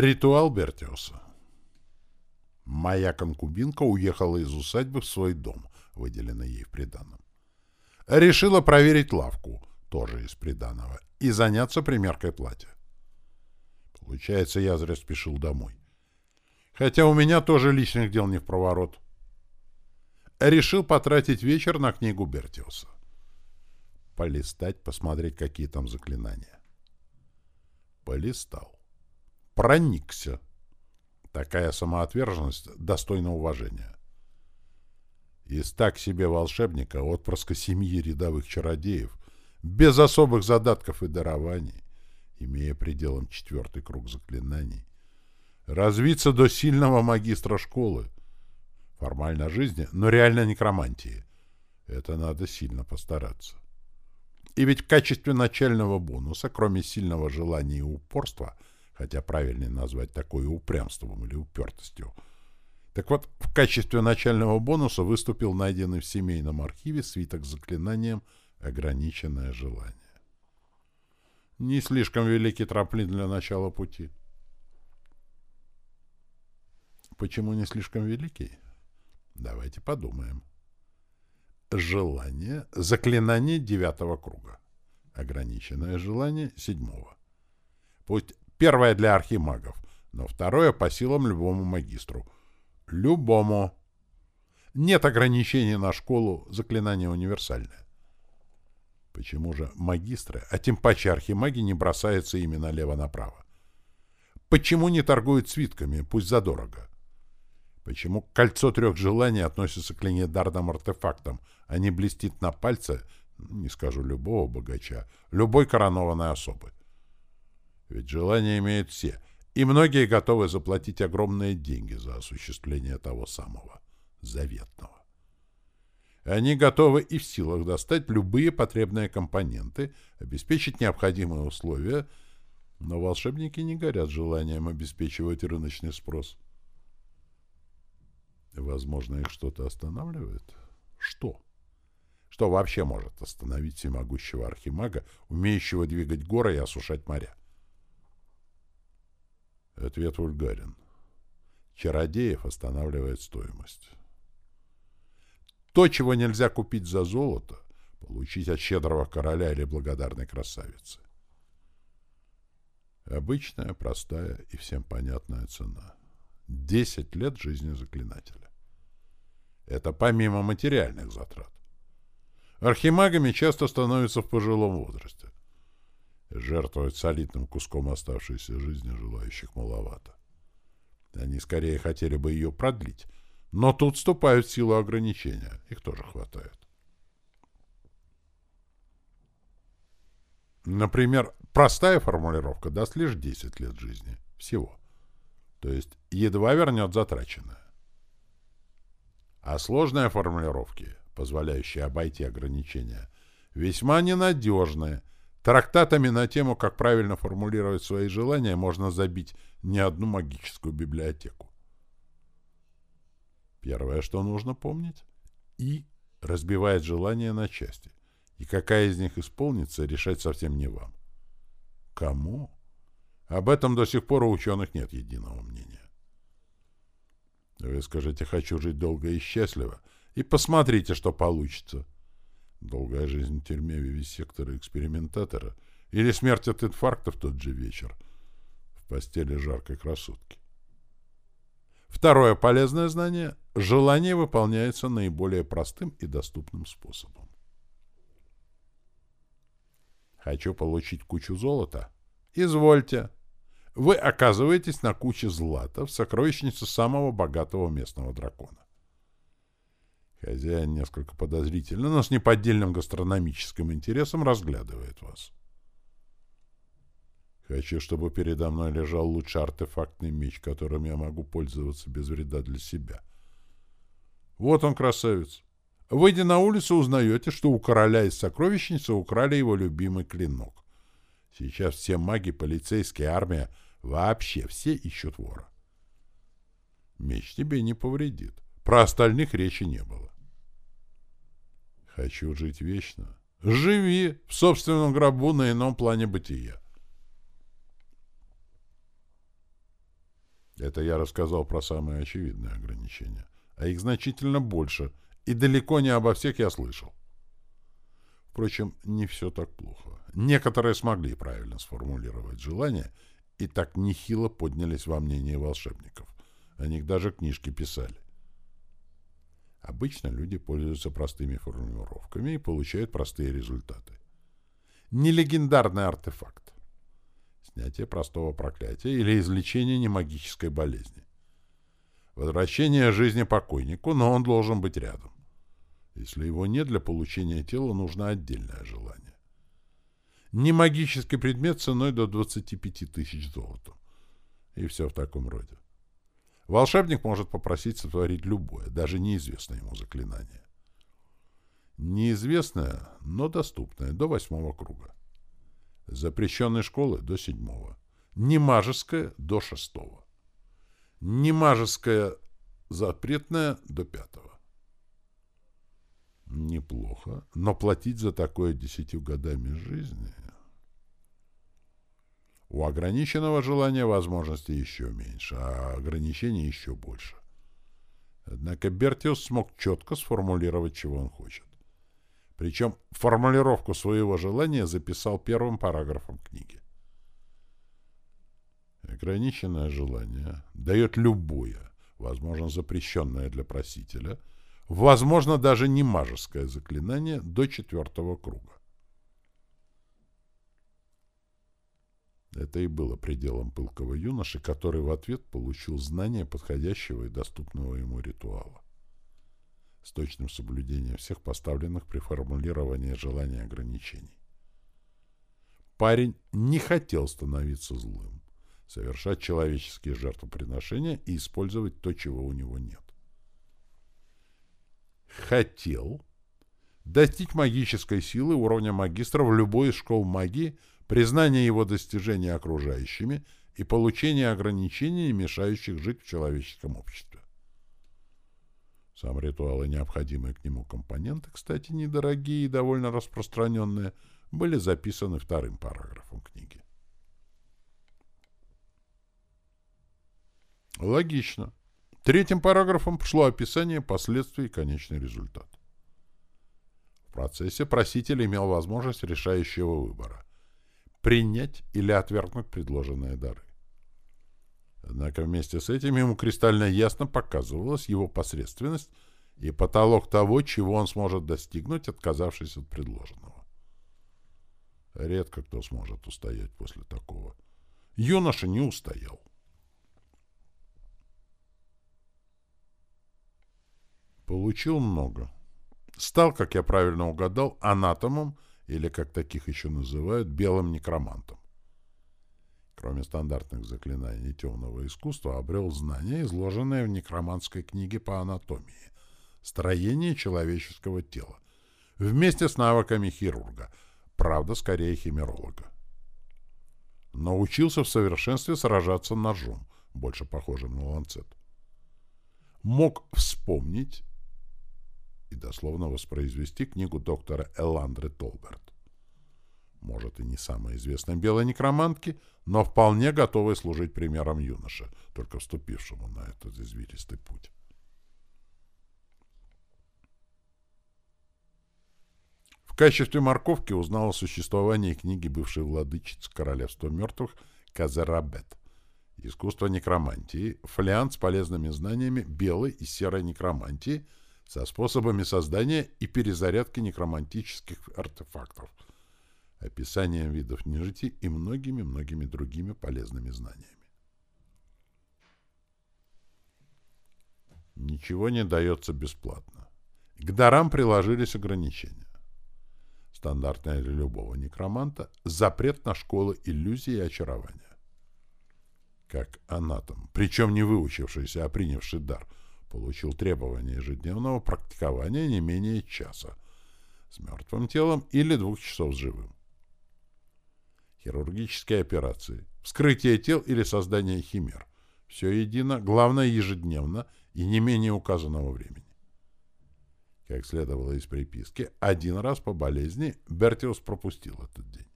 Ритуал Бертиуса. Моя конкубинка уехала из усадьбы в свой дом, выделенный ей в приданом. Решила проверить лавку, тоже из приданого, и заняться примеркой платья. Получается, я зря спешил домой. Хотя у меня тоже личных дел не в проворот. Решил потратить вечер на книгу Бертиуса. Полистать, посмотреть, какие там заклинания. Полистал проникся. Такая самоотверженность достойна уважения. Из так себе волшебника, отпрыска семьи рядовых чародеев, без особых задатков и дарований, имея пределом четвертый круг заклинаний, развиться до сильного магистра школы, формально жизни, но реально некромантии. Это надо сильно постараться. И ведь в качестве начального бонуса, кроме сильного желания и упорства – хотя правильнее назвать такое упрямством или упертостью. Так вот, в качестве начального бонуса выступил найденный в семейном архиве свиток с заклинанием «Ограниченное желание». Не слишком великий трамплин для начала пути. Почему не слишком великий? Давайте подумаем. Желание — заклинание девятого круга. Ограниченное желание — седьмого. Пусть Первое для архимагов, но второе по силам любому магистру. Любому. Нет ограничений на школу, заклинание универсальное. Почему же магистры, а тем паче архимаги, не бросаются ими налево-направо? Почему не торгуют свитками, пусть задорого? Почему кольцо трех желаний относится к легендарным артефактам, а не блестит на пальце, не скажу любого богача, любой коронованной особы? Ведь желания имеют все, и многие готовы заплатить огромные деньги за осуществление того самого заветного. Они готовы и в силах достать любые потребные компоненты, обеспечить необходимые условия, но волшебники не горят желанием обеспечивать рыночный спрос. Возможно, их что-то останавливает? Что? Что вообще может остановить всемогущего архимага, умеющего двигать горы и осушать моря? Ответ вульгарен. Чародеев останавливает стоимость. То, чего нельзя купить за золото, получить от щедрого короля или благодарной красавицы. Обычная, простая и всем понятная цена. Десять лет жизни заклинателя. Это помимо материальных затрат. Архимагами часто становятся в пожилом возрасте. Жертвовать солидным куском оставшейся жизни желающих маловато. Они скорее хотели бы ее продлить, но тут вступают в силу ограничения. Их тоже хватает. Например, простая формулировка даст лишь 10 лет жизни. Всего. То есть едва вернет затраченное. А сложные формулировки, позволяющие обойти ограничения, весьма ненадежные – Трактатами на тему, как правильно формулировать свои желания, можно забить не одну магическую библиотеку. Первое, что нужно помнить, И разбивает желания на части. И какая из них исполнится, решать совсем не вам. Кому? Об этом до сих пор у ученых нет единого мнения. Вы скажете «хочу жить долго и счастливо», и посмотрите, что получится. Долгая жизнь в тюрьме вивисектора-экспериментатора или смерть от инфаркта в тот же вечер в постели жаркой красотки. Второе полезное знание – желание выполняется наиболее простым и доступным способом. Хочу получить кучу золота? Извольте. Вы оказываетесь на куче злата в сокровищнице самого богатого местного дракона. Хозяин несколько подозрительно, но с неподдельным гастрономическим интересом разглядывает вас. Хочу, чтобы передо мной лежал лучший артефактный меч, которым я могу пользоваться без вреда для себя. Вот он, красавец. Выйдя на улицу, узнаете, что у короля из сокровищницы украли его любимый клинок. Сейчас все маги, полицейские, армия, вообще все ищут вора. Меч тебе не повредит. Про остальных речи не было. Хочу жить вечно. Живи в собственном гробу на ином плане бытия. Это я рассказал про самые очевидные ограничения. А их значительно больше, и далеко не обо всех я слышал. Впрочем, не все так плохо. Некоторые смогли правильно сформулировать желание и так нехило поднялись во мнении волшебников. О них даже книжки писали. Обычно люди пользуются простыми формулировками и получают простые результаты. Не легендарный артефакт. Снятие простого проклятия или излечение немагической болезни. Возвращение жизни покойнику, но он должен быть рядом. Если его нет, для получения тела нужно отдельное желание. Не магический предмет ценой до 25 тысяч золотом. И все в таком роде. Волшебник может попросить сотворить любое, даже неизвестное ему заклинание. Неизвестное, но доступное, до восьмого круга. Запрещенной школы до седьмого. Немажеское до шестого. Немажеское запретное до пятого. Неплохо. Но платить за такое десятью годами жизни... У ограниченного желания возможностей еще меньше, а ограничений еще больше. Однако Бертиус смог четко сформулировать, чего он хочет. Причем формулировку своего желания записал первым параграфом книги. Ограниченное желание дает любое, возможно, запрещенное для просителя – Возможно, даже не мажеское заклинание до четвертого круга. Это и было пределом пылкого юноши, который в ответ получил знание подходящего и доступного ему ритуала. С точным соблюдением всех поставленных при формулировании желаний ограничений. Парень не хотел становиться злым, совершать человеческие жертвоприношения и использовать то, чего у него нет хотел достичь магической силы уровня магистра в любой из школ магии, признания его достижений окружающими и получения ограничений, мешающих жить в человеческом обществе. Сам ритуал и необходимые к нему компоненты, кстати, недорогие и довольно распространенные, были записаны вторым параграфом книги. Логично. Третьим параграфом шло описание последствий и конечный результат. В процессе проситель имел возможность решающего выбора – принять или отвергнуть предложенные дары. Однако вместе с этим ему кристально ясно показывалась его посредственность и потолок того, чего он сможет достигнуть, отказавшись от предложенного. Редко кто сможет устоять после такого. Юноша не устоял. Получил много. Стал, как я правильно угадал, анатомом, или, как таких еще называют, белым некромантом. Кроме стандартных заклинаний темного искусства, обрел знания, изложенные в некроманской книге по анатомии, строении человеческого тела, вместе с навыками хирурга, правда, скорее химеролога. Научился в совершенстве сражаться ножом, больше похожим на ланцет. Мог вспомнить и дословно воспроизвести книгу доктора Эландры Толберт. Может, и не самой известной белой некромантки, но вполне готовой служить примером юноша, только вступившему на этот извилистый путь. В качестве морковки узнал о существовании книги бывшей владычицы Королевства мертвых Казерабет. Искусство некромантии, фолиант с полезными знаниями белой и серой некромантии – со способами создания и перезарядки некромантических артефактов, описанием видов нежити и многими-многими другими полезными знаниями. Ничего не дается бесплатно. К дарам приложились ограничения. Стандартное для любого некроманта – запрет на школы иллюзии и очарования. Как анатом, причем не выучившийся, а принявший дар – получил требование ежедневного практикования не менее часа с мертвым телом или двух часов с живым. Хирургические операции, вскрытие тел или создание химер. Все едино, главное ежедневно и не менее указанного времени. Как следовало из приписки, один раз по болезни Бертиус пропустил этот день.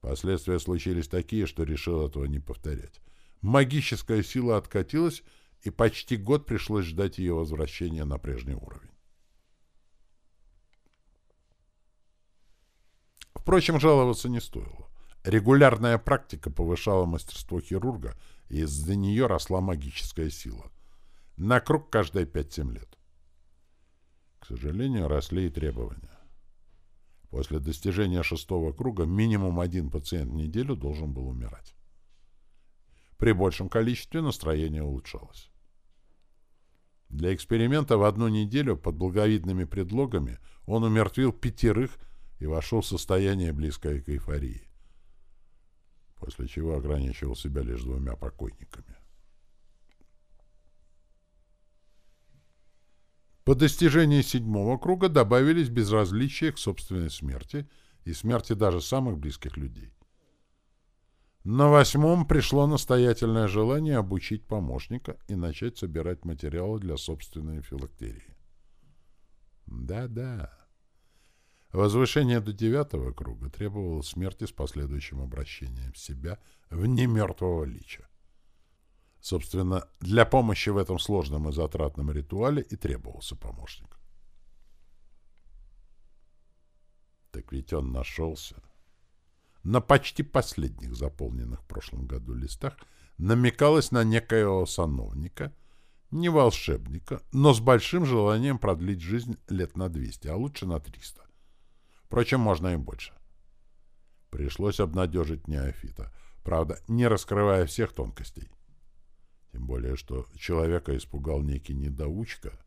Последствия случились такие, что решил этого не повторять. магическая сила откатилась, и почти год пришлось ждать ее возвращения на прежний уровень. Впрочем, жаловаться не стоило. Регулярная практика повышала мастерство хирурга, и из-за нее росла магическая сила. На круг каждые 5-7 лет. К сожалению, росли и требования. После достижения шестого круга минимум один пациент в неделю должен был умирать. При большем количестве настроение улучшалось. Для эксперимента в одну неделю под благовидными предлогами он умертвил пятерых и вошел в состояние, близкое к эйфории, после чего ограничивал себя лишь двумя покойниками. По достижении седьмого круга добавились безразличие к собственной смерти и смерти даже самых близких людей. На восьмом пришло настоятельное желание обучить помощника и начать собирать материалы для собственной филактерии. Да-да. Возвышение до девятого круга требовало смерти с последующим обращением себя в немертвого лича. Собственно, для помощи в этом сложном и затратном ритуале и требовался помощник. Так ведь он нашелся. На почти последних заполненных в прошлом году листах намекалось на некоего сановника, не волшебника, но с большим желанием продлить жизнь лет на 200, а лучше на 300. Впрочем, можно и больше. Пришлось обнадежить неофита, правда, не раскрывая всех тонкостей. Тем более, что человека испугал некий недоучка,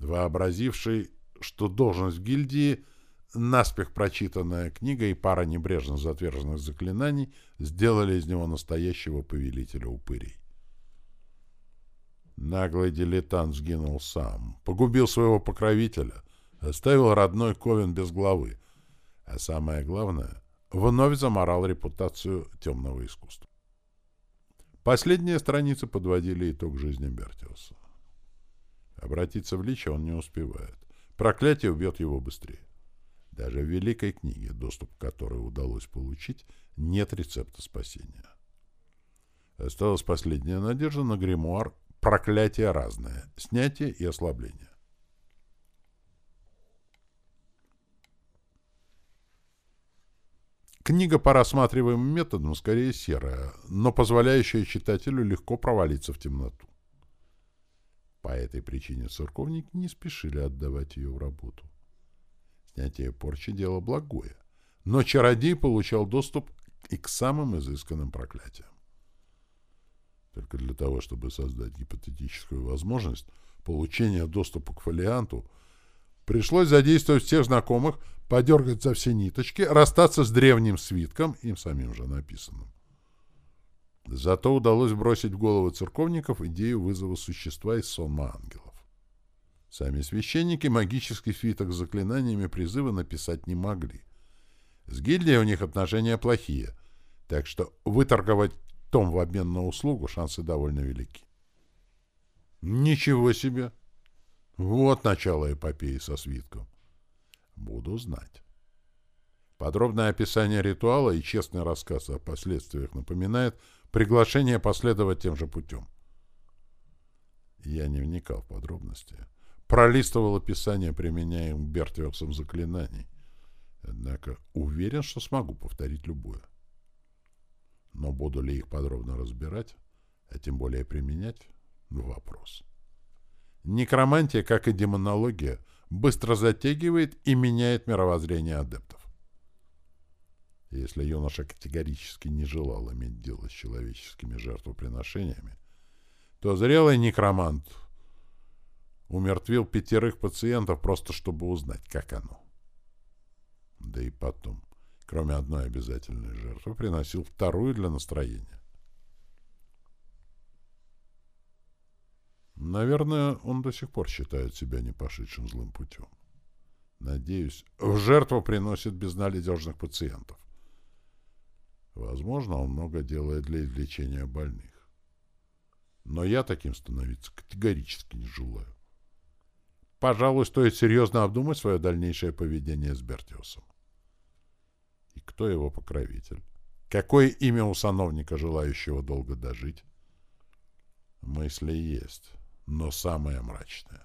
вообразивший, что должность в гильдии, наспех прочитанная книга и пара небрежно затверженных заклинаний сделали из него настоящего повелителя упырей. Наглый дилетант сгинул сам, погубил своего покровителя, оставил родной Ковен без главы, а самое главное, вновь заморал репутацию темного искусства. Последние страницы подводили итог жизни Бертиуса. Обратиться в лича он не успевает. Проклятие убьет его быстрее. Даже в Великой книге, доступ к которой удалось получить, нет рецепта спасения. Осталась последняя надежда на гримуар «Проклятие разное. Снятие и ослабление». Книга по рассматриваемым методам скорее серая, но позволяющая читателю легко провалиться в темноту. По этой причине церковники не спешили отдавать ее в работу. Снятие порчи — дело благое, но чародей получал доступ и к самым изысканным проклятиям. Только для того, чтобы создать гипотетическую возможность получения доступа к фолианту — Пришлось задействовать всех знакомых, подергать за все ниточки, расстаться с древним свитком, им самим же написанным. Зато удалось бросить в головы церковников идею вызова существа из сонма ангелов. Сами священники магический свиток с заклинаниями призыва написать не могли. С гильдией у них отношения плохие, так что выторговать том в обмен на услугу шансы довольно велики. Ничего себе! Вот начало эпопеи со свитком. Буду знать. Подробное описание ритуала и честный рассказ о последствиях напоминает приглашение последовать тем же путем. Я не вникал в подробности. Пролистывал описание применяемых Бертиоксом заклинаний. Однако уверен, что смогу повторить любое. Но буду ли их подробно разбирать, а тем более применять — вопрос. Некромантия, как и демонология, быстро затягивает и меняет мировоззрение адептов. Если юноша категорически не желал иметь дело с человеческими жертвоприношениями, то зрелый некромант умертвил пятерых пациентов просто чтобы узнать, как оно. Да и потом, кроме одной обязательной жертвы, приносил вторую для настроения. Наверное, он до сих пор считает себя не пошедшим злым путем. Надеюсь, в жертву приносит безнадежных пациентов. Возможно, он много делает для излечения больных. Но я таким становиться категорически не желаю. Пожалуй, стоит серьезно обдумать свое дальнейшее поведение с Бертиусом. И кто его покровитель? Какое имя у сановника, желающего долго дожить? Мысли есть, но самое мрачное.